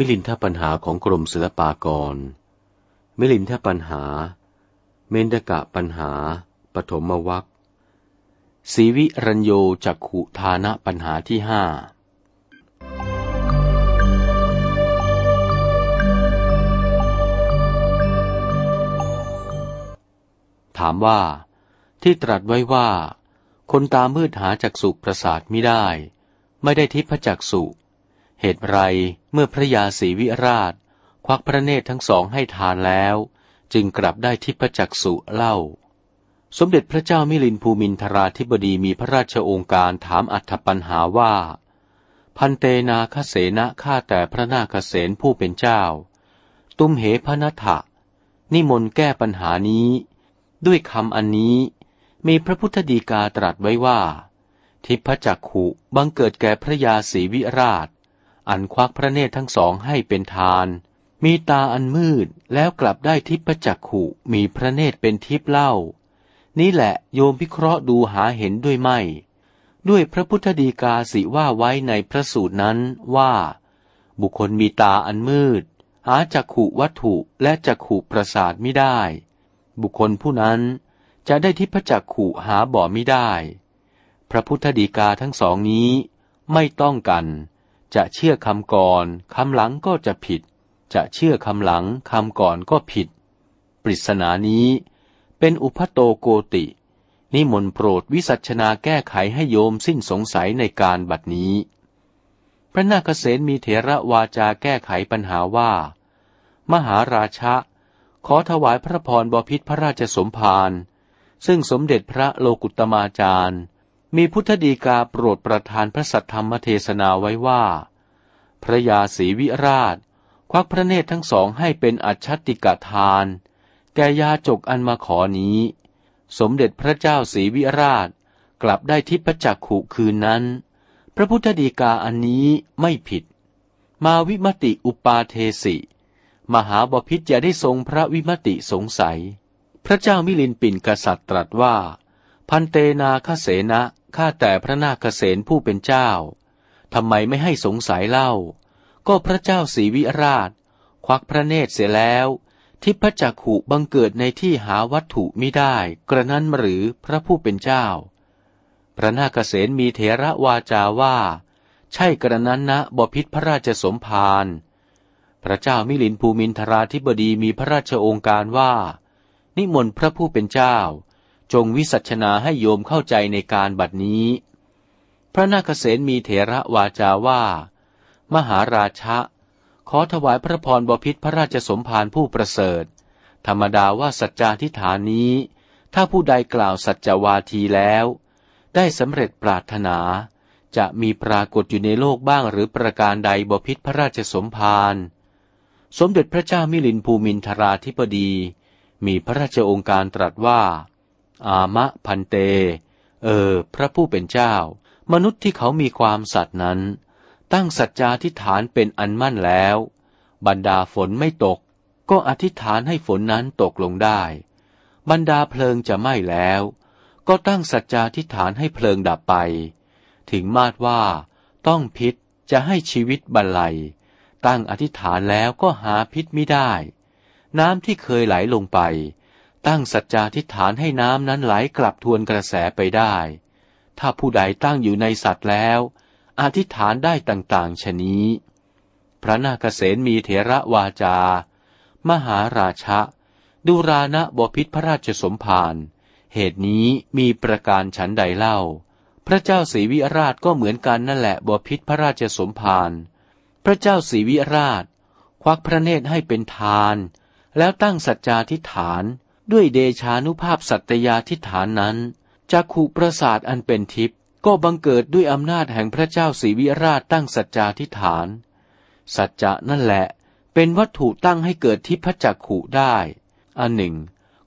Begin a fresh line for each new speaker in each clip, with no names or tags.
มิลินทปัญหาของกรมศิลปากร มิลินทปัญหา เมนดกะปัญหา ปฐมวัคสีวิรัญโยจักขุทานะปัญหาที่ห้าถามว่า ที่ตรัสไว้ว่า คนตามืดหาจักสุประสาทไม่ได้ ไม่ได้ทิพจักสุ เหตุไรเมื่อพระยาศรีวิราช ควักพระเนตรทั้งสองให้ทานแล้ว จึงกลับได้ทิพจักสุเล่า สมเด็จพระเจ้ามิลินภูมินทราธิบดีมีพระราชโองการถามอัธปัญหาว่า พันเตนาคเสนะข้าแต่พระนาคเสนผู้เป็นเจ้า ตุมเหพนัทะนิมนต์แก้ปัญหานี้ ด้วยคำอันนี้มีพระพุทธดีกาตรัสไว้ว่า ทิพจักขุบังเกิดแก่พระยาศรีวิราช อันควักพระเนตรทั้งสองให้เป็นทาน มีตาอันมืดแล้วกลับได้ทิพจักขุมีพระเนตรเป็นทิพเล่า นี่แหละโยมพิเคราะห์ดูหาเห็นด้วยไม่ ด้วยพระพุทธดีกาสิว่าไว้ในพระสูตรนั้นว่า บุคคลมีตาอันมืด หาจักขุวัตถุและจักขุประสาทไม่ได้ บุคคลผู้นั้นจะได้ทิพจักขุหาบ่อไม่ได้ พระพุทธดีกาทั้งสองนี้ไม่ต้องกัน จะเชื่อคำก่อนคำหลังก็จะผิด จะเชื่อคำหลังคำก่อนก็ผิด ปริศนานี้เป็นอุพโตโกติ นิมนต์โปรดวิสัชนาแก้ไขให้โยมสิ้นสงสัยในการบัดนี้ พระนาคเษนมีเถระวาจาแก้ไขปัญหาว่า มหาราชะ ขอถวายพระพรบพิษพระราชสมภารซึ่งสมเด็จพระโลกุตมาจารย์ มีพุทธดีกาโปรดประทานพระสัทธรรมเทศนาไว้ว่า พระยาศรีวิราช ควักพระเนตรทั้งสองให้เป็นอัจฉติกทาน แก่ยาจกอันมาขอนี้ สมเด็จพระเจ้าศรีวิราชกลับได้ทิพจักขุคืนนั้น พระพุทธดีกาอันนี้ไม่ผิด มาวิมติอุปาเทสิ มหาบพิษจะได้ทรงพระวิมติสงสัย พระเจ้ามิลินปินกษัตริย์ตรัสว่า พันเตนาคเสนะ ข้าแต่พระนาคเษนผู้เป็นเจ้า ทำไมไม่ให้สงสัยเล่า ก็พระเจ้าศรีวิราช ควักพระเนตรเสียแล้ว ทิพจักขุบังเกิดในที่หาวัตถุไม่ได้ กระนั้นหรือพระผู้เป็นเจ้า พระนาคเษนมีเถระวาจาว่า ใช่กระนั้นนะบพิษพระราชสมภารพระเจ้ามิลินภูมินทราธิบดีมีพระราชองค์การว่า นิมนต์พระผู้เป็นเจ้า จงวิสัชนาให้โยมเข้าใจในการบัดนี้ พระนาคเษนมีเถระวาจาว่า มหาราชะ ขอถวายพระพรบพิษพระราชสมภารผู้ประเสริฐ ธรรมดาว่าสัจจาทิฐานนี้ ถ้าผู้ใดกล่าวสัจจวาทีแล้ว ได้สำเร็จปรารถนา จะมีปรากฏอยู่ในโลกบ้างหรือประการใดบพิษพระราชสมภารสมเด็จพระเจ้ามิลินภูมินทราธิปดี มีพระราชองค์การตรัสว่า อามะพันเต เออ พระผู้เป็นเจ้า มนุษย์ที่เขามีความสัตย์นั้น ตั้งสัจจาธิฐานเป็นอันมั่นแล้ว บรรดาฝนไม่ตก ก็อธิษฐานให้ฝนนั้นตกลงได้ บรรดาเพลิงจะไหม้แล้ว ก็ตั้งสัจจาธิฐานให้เพลิงดับไป ถึงมาดว่า ต้องพิษจะให้ชีวิตบรรลัย ตั้งอธิษฐานแล้วก็หาพิษไม่ได้ น้ำที่เคยไหลลงไป ตั้งสัจจาทิฏฐานให้น้ำนั้นไหลกลับทวนกระแสไปได้ ถ้าผู้ใดตั้งอยู่ในสัตว์แล้วอธิษฐานได้ต่างๆชนี้ พระนาคเษนมีเถระวาจา มหาราชะ ดูรานะบพิษพระราชสมภารเหตุนี้มีประการฉันใดเล่า พระเจ้าศรีวิราชก็เหมือนกันนั่นแหละบพิษพระราชสมภารพระเจ้าศรีวิราช ควักพระเนตรให้เป็นทาน แล้วตั้งสัจจาทิฐาน ด้วยเดชานุภาพสัตยาทิฐานนั้นจักขุประสาทอันเป็นทิพย์ก็บังเกิดด้วยอำนาจแห่งพระเจ้าศรีวิราชตั้งสัจจาทิฐาน สัจจะนั่นแหละ เป็นวัตถุตั้งให้เกิดทิพจักขุได้ อันหนึ่ง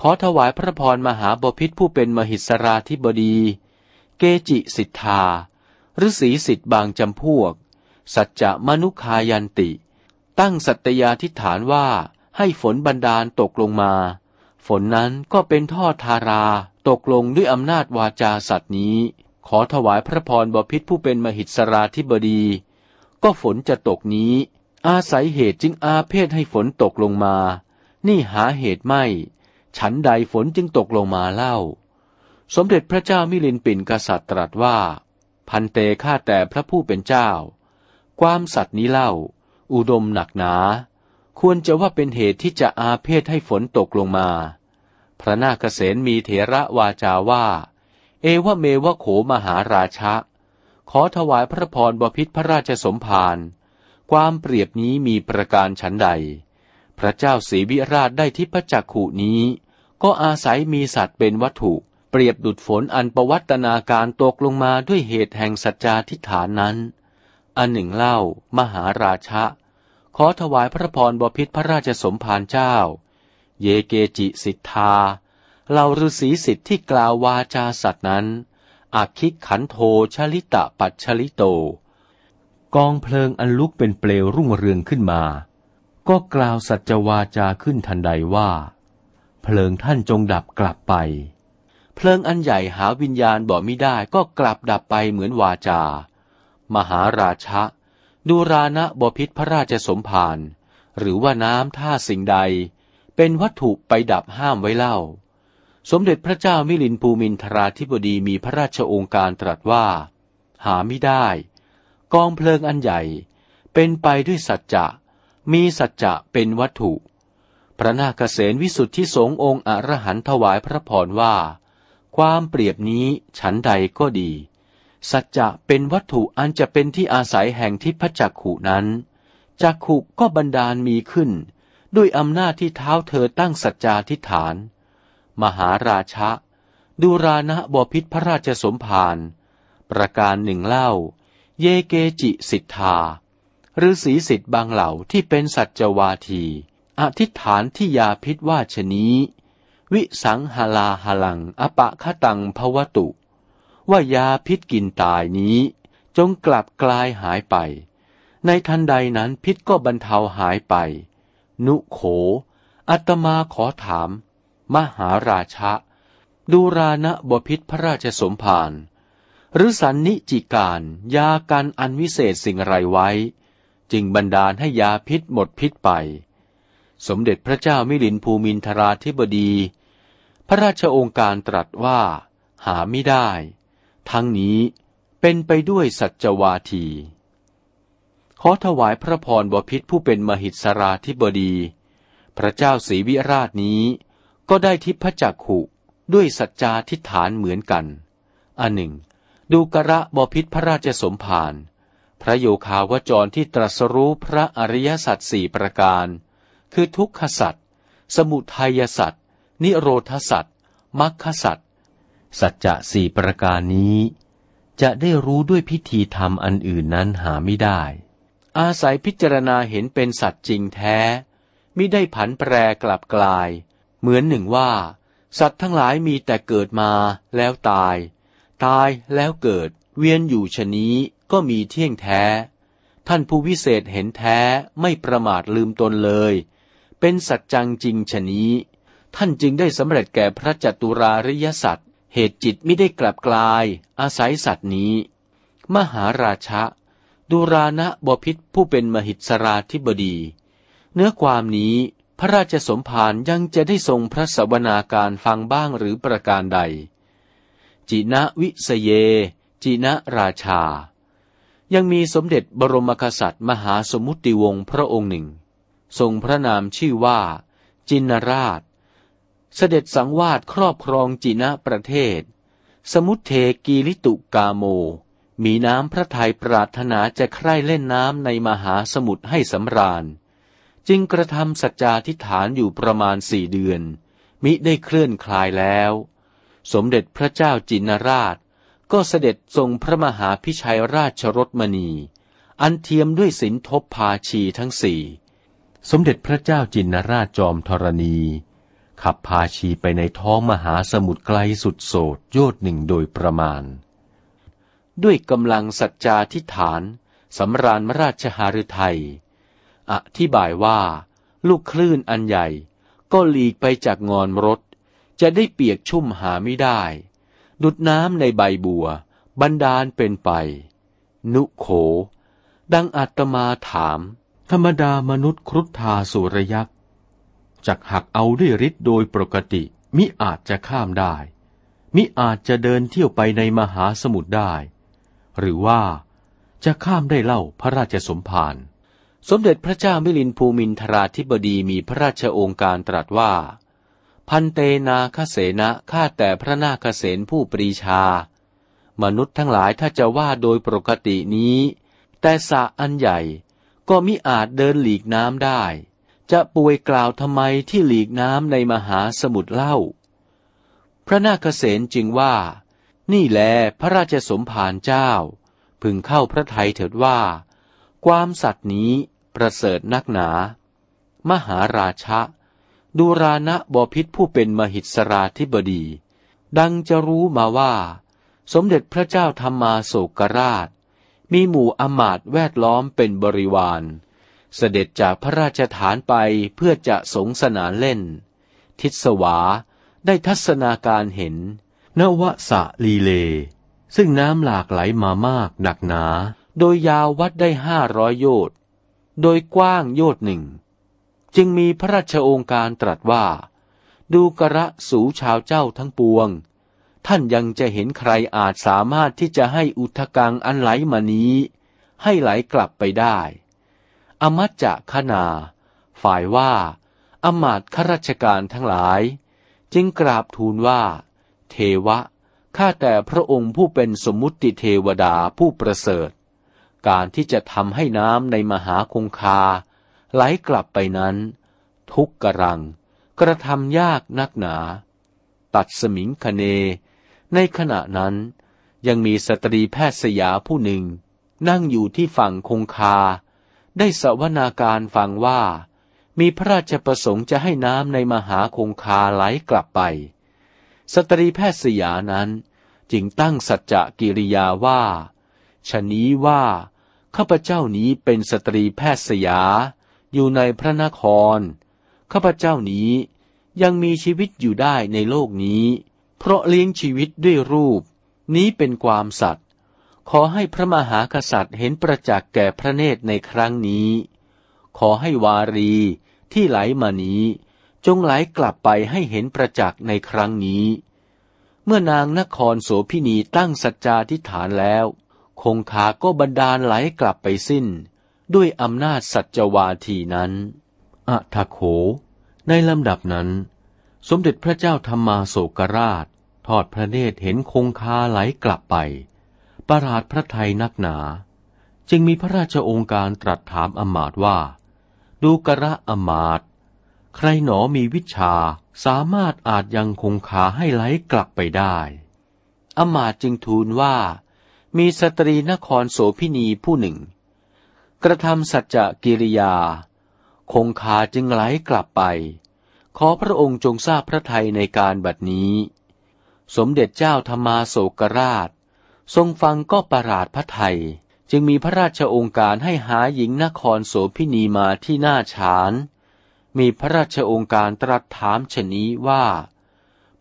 ขอถวายพระพรมหาบพิษผู้เป็นมหิสราธิบดี เกจิสิทธาฤษีสิทธิ์บางจำพวก สัจจะมนุคายันติ ตั้งสัตยาทิฐานว่าให้ฝนบันดาลตกลงมา ฝนนั้นก็เป็นท่อทาราตกลงด้วยอำนาจวาจาสัตว์นี้ ขอถวายพระพรบพิษผู้เป็นมหิตสราธิบดี ก็ฝนจะตกนี้ อาศัยเหตุจึงอาเพศให้ฝนตกลงมา นี่หาเหตุไม่ ฉันใดฝนจึงตกลงมาเล่า สมเด็จพระเจ้ามิลินปินกษัตริย์ตรัสว่า พันเตฆ่าแต่พระผู้เป็นเจ้า ความสัตว์นี้เล่า อุดมหนักหนา ควรจะว่าเป็นเหตุที่จะอาเพศให้ฝนตกลงมา พระนาคเษนมีเถระวาจาว่า เอวเมวะโขมหาราชะ ขอถวายพระพรบพิษพระราชสมภารความเปรียบนี้มีประการฉันใด พระเจ้าศรีวิราชได้ทิพจักขุนี้ ก็อาศัยมีสัตว์เป็นวัตถุ เปรียบดุดฝนอันประวัตนาการตกลงมาด้วยเหตุแห่งสัจจาทิฐานนั้น อันหนึ่งเล่ามหาราชะ ขอถวายพระพรบพิษพระราชสมภารเจ้า เยเกจิสิทธาเหล่าฤาษีสิทธิ์ที่กล่าววาจาสัตว์นั้นอาคิกขันโทชลิตะปัจชลิโต กองเพลิงอันลุกเป็นเปลวรุ่งเรืองขึ้นมา ก็กล่าวสัจวาจาขึ้นทันใดว่า เพลิงท่านจงดับกลับไป เพลิงอันใหญ่หาวิญญาณบอกไม่ได้ก็กลับดับไปเหมือนวาจา มหาราชะ ดูรานะบพิษพระราชสมภารหรือว่าน้ำท่าสิ่งใด เป็นวัตถุไปดับห้ามไว้เล่า สมเด็จพระเจ้ามิลินภูมินทราธิบดีมีพระราชองค์การตรัสว่า หาไม่ได้ กองเพลิงอันใหญ่ เป็นไปด้วยสัจจะ มีสัจจะเป็นวัตถุ พระนาคเษนวิสุทธิสงฆ์องค์อรหันถวายพระพรว่า ความเปรียบนี้ฉันใดก็ดี สัจจะเป็นวัตถุอันจะเป็นที่อาศัยแห่งทิพจักขุนั้นจักขุก็บันดาลมีขึ้น ด้วยอำนาจที่เท้าเธอตั้งสัจจาทิฐาน มหาราชะ ดูรานะบพิษพระราชสมภารประการหนึ่งเล่า เยเกจิสิทธาหรือสีสิทธิ์บางเหล่าที่เป็นสัจวาที อธิษฐานที่ยาพิษว่าชนี้ วิสังหลาหลังอปะคตังภวตุ ว่ายาพิษกินตายนี้ จงกลับกลายหายไป ในทันใดนั้นพิษก็บรรเทาหายไป นุโข อัตมาขอถาม มหาราชะ ดูรานะบพิษพระราชสมภารหรือสันนิจิการยาการอันวิเศษสิ่งไรไว้ จึงบันดาลให้ยาพิษหมดพิษไป สมเด็จพระเจ้ามิลินภูมินทราธิบดี พระราชองค์การตรัสว่า หาไม่ได้ ทั้งนี้เป็นไปด้วยสัจวาที ขอถวายพระพรบพิษผู้เป็นมหิสราธิบดี พระเจ้าศรีวิราชนี้ ก็ได้ทิพจักขุด้วยสัจจาทิฐานเหมือนกัน อันหนึ่ง ดูกระบพิษพระราชสมภารพระโยคาวจรที่ตรัสรู้พระอริยสัจสี่ประการ คือทุกขสัจสมุทัยสัจนิโรธสัจมรรคสัจ สัจจะสี่ประการนี้ จะได้รู้ด้วยพิธีธรรมอันอื่นนั้นหาไม่ได้ อาศัยพิจารณาเห็นเป็นสัจจริงแท้มิได้ผันแปรกลับกลาย เหมือนหนึ่งว่า สัตว์ทั้งหลายมีแต่เกิดมาแล้วตาย ตายแล้วเกิด เวียนอยู่ชนี้ก็มีเที่ยงแท้ ท่านผู้วิเศษเห็นแท้ไม่ประมาทลืมตนเลย เป็นสัจจังจริงชนี้ ท่านจึงได้สำเร็จแก่พระจัตุราริยสัตว์ เหตุจิตไม่ได้กลับกลาย อาศัยสัตว์นี้ มหาราชะดูรานะบพิษผู้เป็นมหิสราธิบดี เนื้อความนี้พระราชสมภารยังจะได้ทรงพระสวนาการฟังบ้างหรือประการใด จินะวิสเย จินะราชา ยังมีสมเด็จบรมกษัตริย์มหาสมุติวงศ์พระองค์หนึ่ง ทรงพระนามชื่อว่า จินราช เสด็จสังวาสครอบครองจินะประเทศ สมุทเทกีลิตุกาโม มีน้ำพระทัยปรารถนาจะใคร่เล่นน้ำในมหาสมุทรให้สำราญ จึงกระทำสัจจาทิฐานอยู่ประมาณสี่เดือน มิได้เคลื่อนคลายแล้ว สมเด็จพระเจ้าจินราช ก็เสด็จทรงพระมหาพิชัยราชรสมณี อันเทียมด้วยสินทบพาชีทั้งสี่ สมเด็จพระเจ้าจินราชจอมธรณี ขับพาชีไปในท้องมหาสมุทรไกลสุดโสดโยดหนึ่งโดยประมาณ ด้วยกำลังสัจจาทิฐานสำราญมราชหฤทัยอธิบายว่า ลูกคลื่นอันใหญ่ ก็หลีกไปจากงอนรถ จะได้เปียกชุ่มหาไม่ได้ ดุดน้ำในใบบัว บันดาลเป็นไป นุโข ดังอาตมาถาม
ธรรมดามนุษย์ครุฑทาสุรยักษ์ จักหักเอาด้วยฤทธิ์โดยปกติ มิอาจจะข้ามได้ มิอาจจะเดินเที่ยวไปในมหาสมุทรได้ หรือว่าจะข้ามได้เล่าพระราชสมภาร
สมเด็จพระเจ้ามิลินภูมินทราธิบดีมีพระราชโองการตรัสว่า พันเตนาคเสนะข้าแต่พระนาคเสนผู้ปรีชา มนุษย์ทั้งหลายถ้าจะว่าโดยปกตินี้ แต่สะอันใหญ่ก็มิอาจเดินหลีกน้ำได้ จะป่วยกล่าวทำไมที่หลีกน้ำในมหาสมุทรเล่า พระนาคเษนจึงว่า นี่แลพระราชสมภารเจ้า พึงเข้าพระทัยเถิดว่า ความสัตว์นี้ประเสริฐนักหนา มหาราชะดูรานะบพิษผู้เป็นมหิสราธิบดี ดังจะรู้มาว่า สมเด็จพระเจ้าธรรมาโศกราช มีหมู่อมาตแวดล้อมเป็นบริวาร เสด็จจากพระราชฐานไปเพื่อจะสงสนานเล่น ทิศวาได้ทัศนาการเห็น
นวสะลีเล ซึ่งน้ำหลากไหลมามากหนักหนา
โดยยาววัดได้ห้าร้อยโยชน์โดยกว้างโยชน์หนึ่ง จึงมีพระราชโองการตรัสว่า ดูกระสูชาวเจ้าทั้งปวง ท่านยังจะเห็นใครอาจสามารถที่จะให้อุทกังอันไหลมานี้ ให้ไหลกลับไปได้ อมัจจะขนา ฝ่ายว่า อมาตข้าราชการทั้งหลาย จึงกราบทูลว่า เทวะ ข้าแต่พระองค์ผู้เป็นสมมุติเทวดาผู้ประเสริฐ การที่จะทำให้น้ำในมหาคงคา ไหลกลับไปนั้น ทุกกรัง กระทำยากนักหนา ตัดสมิงคเน ในขณะนั้น ยังมีสตรีแพทย์สยาผู้หนึ่ง นั่งอยู่ที่ฝั่งคงคา ได้สวนาการฟังว่า มีพระราชประสงค์จะให้น้ำในมหาคงคาไหลกลับไป สตรีแพทย์สยานั้นจึงตั้งสัจจกิริยาว่าฉะนี้ว่า ข้าพเจ้านี้เป็นสตรีแพทย์สยา อยู่ในพระนคร ข้าพเจ้านี้ยังมีชีวิตอยู่ได้ในโลกนี้ เพราะเลี้ยงชีวิตด้วยรูป นี้เป็นความสัตย์ ขอให้พระมหากษัตริย์เห็นประจักษ์แก่พระเนตรในครั้งนี้ ขอให้วารีที่ไหลมานี้ จงไหลกลับไปให้เห็นประจักษ์ในครั้งนี้ เมื่อนางนครโสพินีตั้งสัจจาธิฐานแล้ว คงคาก็บันดาลไหลกลับไปสิ้น ด้วยอำนาจสัจวาทีนั้น
อะทะโข ในลำดับนั้น สมเด็จพระเจ้าธรรมาโศกราช ทอดพระเนตรเห็นคงคาไหลกลับไป ประหลาดพระไทยนักหนา จึงมีพระราชองค์การตรัสถามอมาตว่า ดูกระอมาต ใครหนอมีวิชาสามารถอาจยังคงคาให้ไหลกลับไปได้
อมาตจึงทูลว่า มีสตรีนครโสพินีผู้หนึ่ง กระทำสัจจกิริยา คงคาจึงไหลกลับไป ขอพระองค์จงทราบพระไทยในการบัดนี้ สมเด็จเจ้าธรรมาโศกราช ทรงฟังก็ประหลาดพระไทย จึงมีพระราชองค์การให้หาหญิงนครโสพินีมาที่หน้าฉาน มีพระราชองค์การตรัสถามชนี้ว่า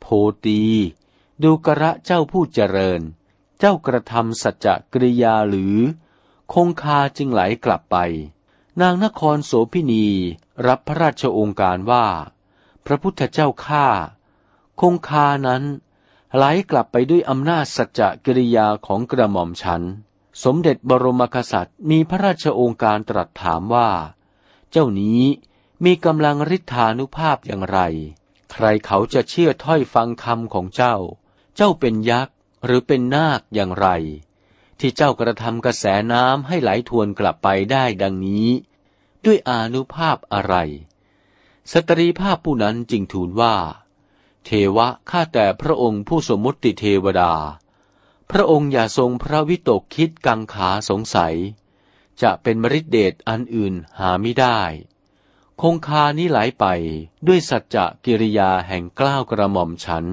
โพตีดูกระเจ้าผู้เจริญ เจ้ากระทำสัจจกริยาหรือ คงคาจึงไหลกลับไป นางนครโสพินีรับพระราชองค์การว่า พระพุทธเจ้าข้าคงคานั้น ไหลกลับไปด้วยอำนาจสัจจะกิริยาของกระหม่อมฉัน สมเด็จบรมกษัตริย์มีพระราชโองการตรัสถามว่า เจ้านี้มีกำลังฤทธานุภาพอย่างไร ใครเขาจะเชื่อถ้อยฟังคำของเจ้า เจ้าเป็นยักษ์หรือเป็นนาคอย่างไร ที่เจ้ากระทำกระแสน้ำให้ไหลทวนกลับไปได้ดังนี้ ด้วยอานุภาพอะไร สตรีภาพผู้นั้นจึงทูลว่า เทวะข้าแต่พระองค์ผู้สมมติเทวดา พระองค์อย่าทรงพระวิตกคิดกังขาสงสัย จะเป็นมริดเดชอันอื่นหาไม่ได้ คงคานี้ไหลไปด้วยสัจจะกิริยาแห่งกล้าวกระหม่อมฉัน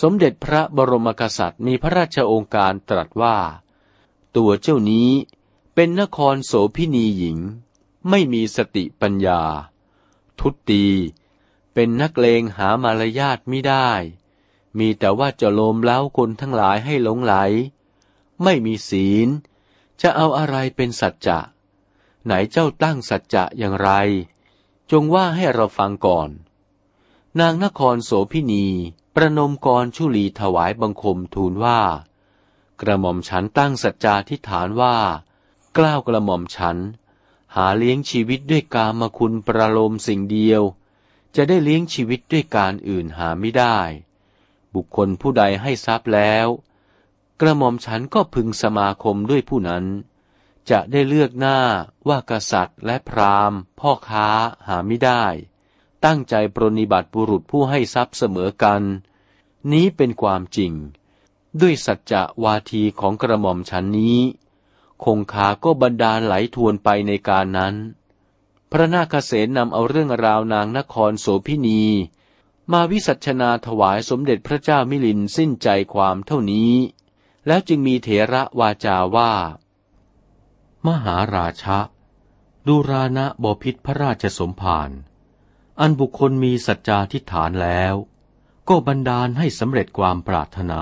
สมเด็จพระบรมกษัตริย์มีพระราชองค์การตรัสว่า ตัวเจ้านี้เป็นนครโสพินีหญิง ไม่มีสติปัญญา ทุตตี เป็นนักเลงหามารยาทไม่ได้ มีแต่ว่าจะโลมเล้าคนทั้งหลายให้หลงไหล ไม่มีศีล จะเอาอะไรเป็นสัจจะ ไหนเจ้าตั้งสัจจะอย่างไร จงว่าให้เราฟังก่อน นางนครโสพินี ประนมกรชุลีถวายบังคมทูลว่า กระหม่อมฉันตั้งสัจจาทิฐานว่า กล้าวกระหม่อมฉัน หาเลี้ยงชีวิตด้วยกามคุณประโลมสิ่งเดียว จะได้เลี้ยงชีวิตด้วยการอื่นหาไม่ได้ บุคคลผู้ใดให้ทรัพย์แล้ว กระหม่อมฉันก็พึงสมาคมด้วยผู้นั้น จะได้เลือกหน้าว่ากษัตริย์และพราหมณ์ พ่อค้าหาไม่ได้ ตั้งใจปรนิบัติบุรุษผู้ให้ทรัพย์เสมอกัน นี้เป็นความจริง ด้วยสัจจะวาทีของกระหม่อมฉันนี้ คงคาก็บรรดาลไหลทวนไปในการนั้น พระนาคเษนนำเอาเรื่องราวนางนครโสพินี มาวิสัชนาถวายสมเด็จพระเจ้ามิลินสิ้นใจความเท่านี้ แล้วจึงมีเถระวาจาว่า
มหาราชะดูรานะบพิษพระราชสมภารอันบุคคลมีสัจจาทิฐานแล้ว ก็บันดาลให้สำเร็จความปรารถนา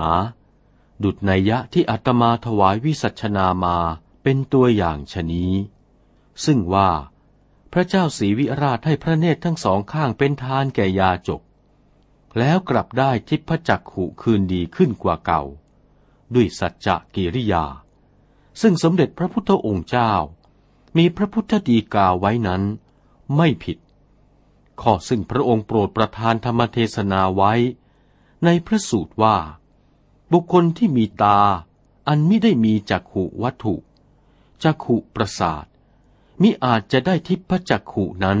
ดุจนัยยะที่อาตมาถวายวิสัชนามาเป็นตัวอย่างชนี้ ซึ่งว่า พระเจ้าศรีวิราชให้พระเนตรทั้งสองข้างเป็นทานแก่ยาจก แล้วกลับได้ทิพจักขุคืนดีขึ้นกว่าเก่า ด้วยสัจจะกิริยา ซึ่งสมเด็จพระพุทธองค์เจ้า มีพระพุทธดีกาไว้นั้น ไม่ผิด ข้อซึ่งพระองค์โปรดประทานธรรมเทศนาไว้ ในพระสูตรว่า บุคคลที่มีตา อันไม่ได้มีจักขุวัตถุจักขุประสาท มิอาจจะได้ทิพจักขุนั้น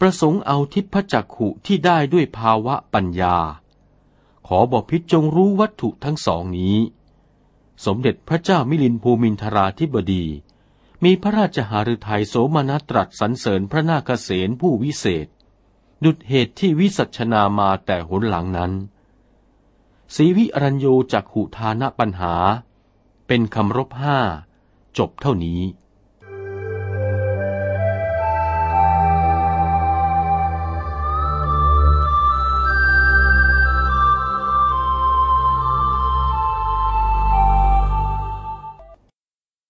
ประสงค์เอาทิพจักขุที่ได้ด้วยภาวะปัญญา ขอบอกพิจงรู้วัตถุทั้งสองนี้ สมเด็จพระเจ้ามิลินภูมินทราธิบดี มีพระราชหฤทัยโสมนัสตรัสสรรเสริญพระนาคเษนผู้วิเศษ ดุดเหตุที่วิสัชนามาแต่หนหลังนั้นศรีวิอรัญโยจักขุทานะปัญหา เป็นคำรบห้า จบเท่านี้